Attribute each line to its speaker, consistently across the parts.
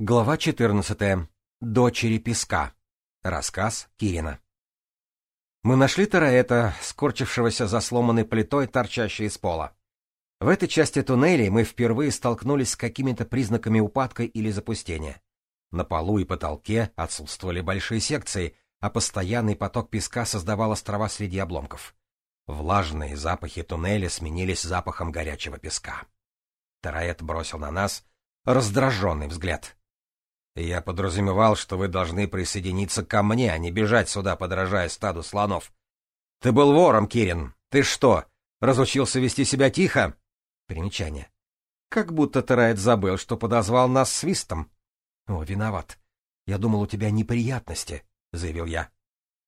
Speaker 1: Глава 14. Дочери песка. Рассказ Кирина. Мы нашли Тараэта, скорчившегося за сломанной плитой, торчащей из пола. В этой части туннеля мы впервые столкнулись с какими-то признаками упадка или запустения. На полу и потолке отсутствовали большие секции, а постоянный поток песка создавал острова среди обломков. Влажные запахи туннеля сменились запахом горячего песка. Тараэт бросил на нас раздраженный взгляд — я подразумевал, что вы должны присоединиться ко мне, а не бежать сюда, подражая стаду слонов. Ты был вором, Кирин. Ты что, разучился вести себя тихо? Примечание. Как будто Терает забыл, что подозвал нас свистом. О, виноват. Я думал, у тебя неприятности, заявил я.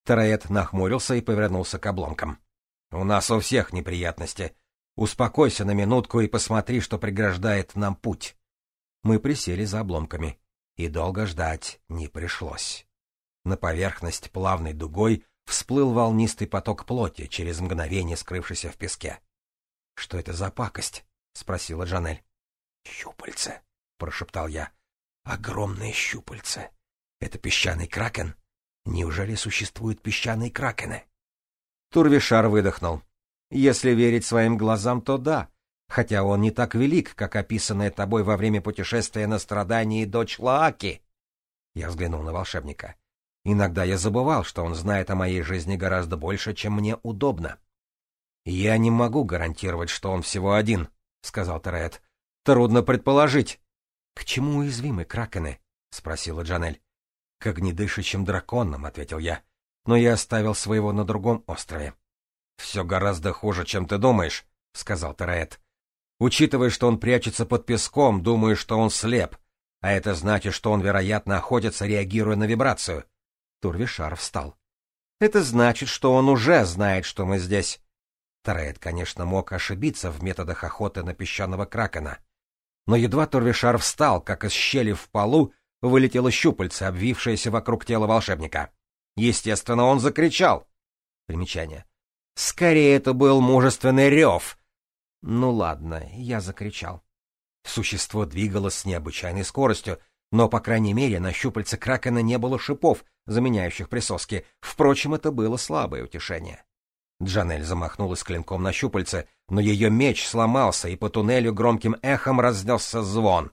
Speaker 1: Терает нахмурился и повернулся к обломкам. У нас у всех неприятности. Успокойся на минутку и посмотри, что преграждает нам путь. Мы присели за обломками и долго ждать не пришлось. На поверхность плавной дугой всплыл волнистый поток плоти, через мгновение скрывшийся в песке. — Что это за пакость? — спросила Джанель. — Щупальце, — прошептал я. — Огромные щупальце. Это песчаный кракен? Неужели существуют песчаные кракены? Турвишар выдохнул. — Если верить своим глазам, то да хотя он не так велик, как описанное тобой во время путешествия на страдании дочь Лааки. Я взглянул на волшебника. Иногда я забывал, что он знает о моей жизни гораздо больше, чем мне удобно. «Я не могу гарантировать, что он всего один», — сказал Терет. «Трудно предположить». «К чему уязвимы кракены?» — спросила Джанель. «К огнедышащим драконам», — ответил я. «Но я оставил своего на другом острове». «Все гораздо хуже, чем ты думаешь», — сказал Терет. Учитывая, что он прячется под песком, думаю, что он слеп. А это значит, что он, вероятно, охотится, реагируя на вибрацию. Турвишар встал. Это значит, что он уже знает, что мы здесь. Тарет, конечно, мог ошибиться в методах охоты на песчаного кракена. Но едва Турвишар встал, как из щели в полу вылетело щупальце, обвившееся вокруг тела волшебника. Естественно, он закричал. Примечание. Скорее, это был мужественный рев, «Ну ладно», — я закричал. Существо двигалось с необычайной скоростью, но, по крайней мере, на щупальце кракена не было шипов, заменяющих присоски. Впрочем, это было слабое утешение. Джанель замахнулась клинком на щупальце, но ее меч сломался, и по туннелю громким эхом разнесся звон.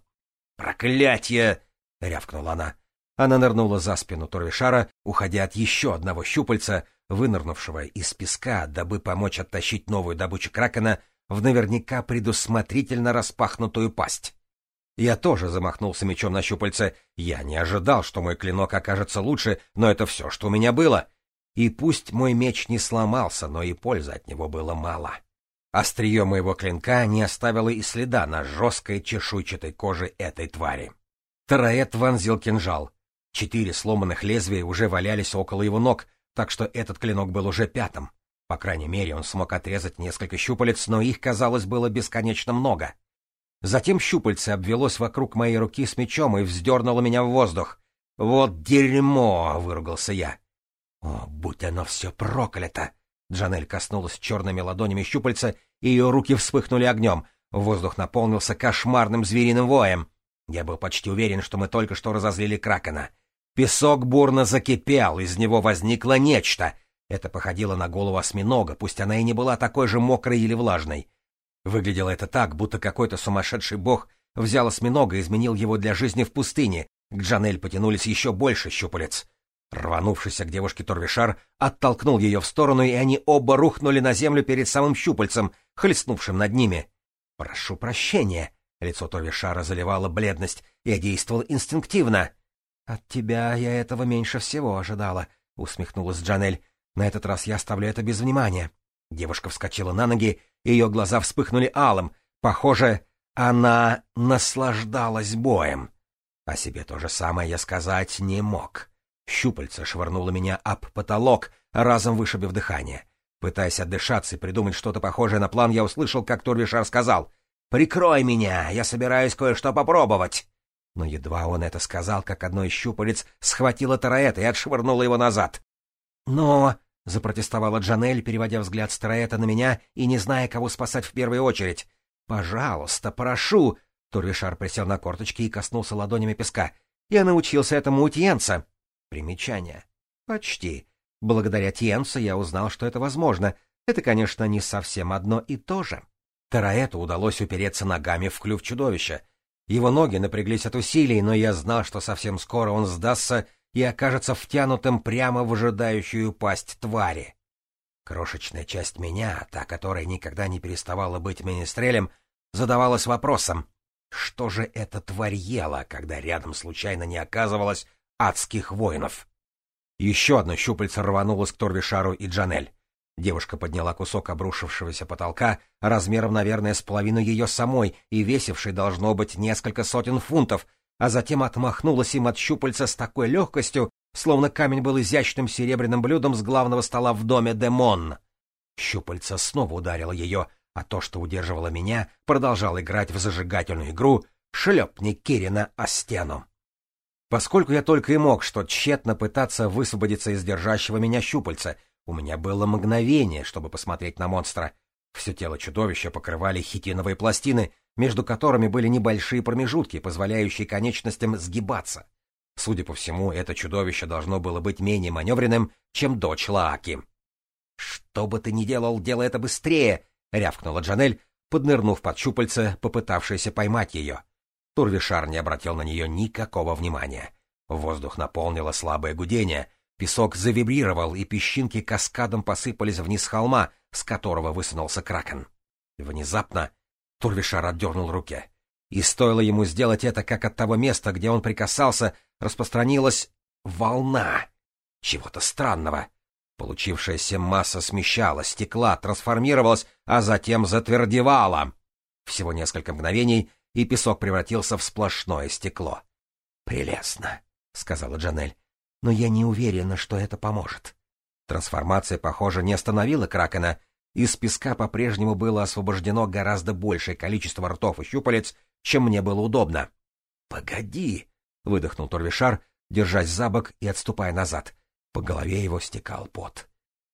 Speaker 1: «Проклятье!» — рявкнула она. Она нырнула за спину Турвишара, уходя от еще одного щупальца, вынырнувшего из песка, дабы помочь оттащить новую добычу кракена — в наверняка предусмотрительно распахнутую пасть. Я тоже замахнулся мечом на щупальце. Я не ожидал, что мой клинок окажется лучше, но это все, что у меня было. И пусть мой меч не сломался, но и пользы от него было мало. Острие моего клинка не оставило и следа на жесткой чешуйчатой коже этой твари. Тараэт вонзил кинжал. Четыре сломанных лезвия уже валялись около его ног, так что этот клинок был уже пятым. По крайней мере, он смог отрезать несколько щупалец, но их, казалось, было бесконечно много. Затем щупальце обвелось вокруг моей руки с мечом и вздернуло меня в воздух. «Вот дерьмо!» — выругался я. «О, будь оно все проклято!» Джанель коснулась черными ладонями щупальца, и ее руки вспыхнули огнем. Воздух наполнился кошмарным звериным воем. Я был почти уверен, что мы только что разозлили Кракена. Песок бурно закипел, из него возникло нечто — это походило на голову осьминога, пусть она и не была такой же мокрой или влажной. Выглядело это так, будто какой-то сумасшедший бог взял осьминога и изменил его для жизни в пустыне. К Джанель потянулись еще больше щупалец. Рванувшийся к девушке Торвишар оттолкнул ее в сторону, и они оба рухнули на землю перед самым щупальцем, хлестнувшим над ними. «Прошу прощения!» — лицо Торвишара заливало бледность. «Я действовал инстинктивно!» «От тебя я этого меньше всего ожидала», — усмехнулась Джанель. На этот раз я оставляю это без внимания. Девушка вскочила на ноги, ее глаза вспыхнули алым. Похоже, она наслаждалась боем. О себе то же самое я сказать не мог. Щупальце швырнуло меня об потолок, разом вышибив дыхание. Пытаясь отдышаться и придумать что-то похожее на план, я услышал, как Турвишар сказал «Прикрой меня, я собираюсь кое-что попробовать». Но едва он это сказал, как одно из щупалец схватило Тараэта и отшвырнуло его назад. «Но...» Запротестовала Джанель, переводя взгляд Страэта на меня и не зная, кого спасать в первую очередь. «Пожалуйста, прошу!» Турвишар присел на корточки и коснулся ладонями песка. «Я научился этому у Тьенса!» Примечание. «Почти. Благодаря Тьенсу я узнал, что это возможно. Это, конечно, не совсем одно и то же». Тараэту удалось упереться ногами в клюв чудовища. Его ноги напряглись от усилий, но я знал, что совсем скоро он сдастся и окажется втянутым прямо в ожидающую пасть твари. Крошечная часть меня, та, которая никогда не переставала быть министрелем, задавалась вопросом, что же эта тварь ела, когда рядом случайно не оказывалось адских воинов? Еще одно щупальце рванулось к Торвишару и Джанель. Девушка подняла кусок обрушившегося потолка, размером, наверное, с половину ее самой и весивший, должно быть, несколько сотен фунтов, а затем отмахнулась им от щупальца с такой легкостью, словно камень был изящным серебряным блюдом с главного стола в доме Демон. Щупальца снова ударило ее, а то, что удерживало меня, продолжал играть в зажигательную игру «Шлепни Кирина о стену». Поскольку я только и мог что тщетно пытаться высвободиться из держащего меня щупальца, у меня было мгновение, чтобы посмотреть на монстра — все тело чудовища покрывали хитиновые пластины, между которыми были небольшие промежутки, позволяющие конечностям сгибаться. Судя по всему, это чудовище должно было быть менее маневренным, чем дочь Лааки. «Что бы ты ни делал, делай это быстрее!» — рявкнула Джанель, поднырнув под щупальце, попытавшаяся поймать ее. Турвишар не обратил на нее никакого внимания. Воздух наполнило слабое гудение, песок завибрировал, и песчинки каскадом посыпались вниз холма, с которого высунулся Кракен. Внезапно Турвишар отдернул руки. И стоило ему сделать это, как от того места, где он прикасался, распространилась волна чего-то странного. Получившаяся масса смещалась, стекла, трансформировалась, а затем затвердевала. Всего несколько мгновений, и песок превратился в сплошное стекло. «Прелестно», — сказала Джанель, — «но я не уверена, что это поможет». Трансформация, похоже, не остановила Кракена. Из песка по-прежнему было освобождено гораздо большее количество ртов и щупалец, чем мне было удобно. «Погоди!» — выдохнул Торвишар, держась за бок и отступая назад. По голове его стекал пот.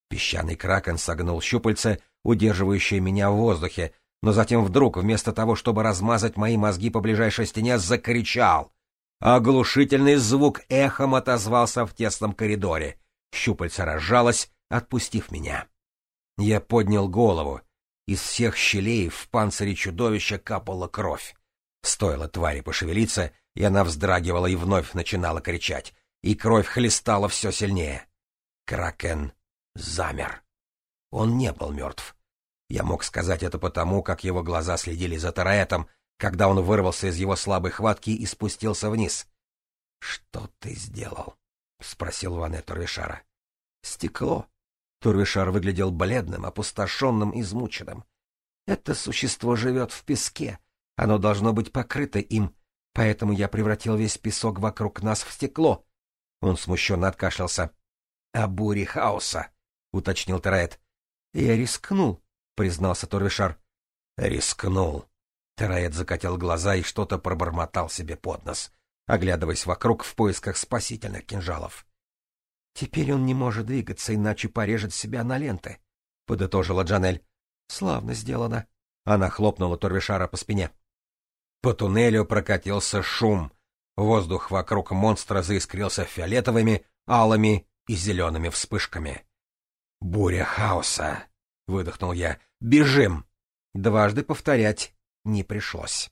Speaker 1: Песчаный кракен согнул щупальце, удерживающее меня в воздухе, но затем вдруг, вместо того, чтобы размазать мои мозги по ближайшей стене, закричал. Оглушительный звук эхом отозвался в тесном коридоре. Щупальца разжалась, отпустив меня. Я поднял голову. Из всех щелей в панцире чудовища капала кровь. Стоило твари пошевелиться, и она вздрагивала и вновь начинала кричать, и кровь хлестала все сильнее. Кракен замер. Он не был мертв. Я мог сказать это потому, как его глаза следили за Тараэтом, когда он вырвался из его слабой хватки и спустился вниз. — Что ты сделал? — спросил Ване Торвишара. «Стекло». Турвишар выглядел бледным, опустошенным, измученным. «Это существо живет в песке. Оно должно быть покрыто им, поэтому я превратил весь песок вокруг нас в стекло». Он смущенно откашлялся. А буре хаоса», — уточнил Тараэт. «Я рискнул», — признался Турвишар. «Рискнул». Тараэт закатил глаза и что-то пробормотал себе под нос оглядываясь вокруг в поисках спасительных кинжалов. «Теперь он не может двигаться, иначе порежет себя на ленты», — подытожила Джанель. «Славно сделано». Она хлопнула Турвишара по спине. По туннелю прокатился шум. Воздух вокруг монстра заискрился фиолетовыми, алыми и зелеными вспышками. «Буря хаоса!» — выдохнул я. «Бежим!» Дважды повторять не пришлось.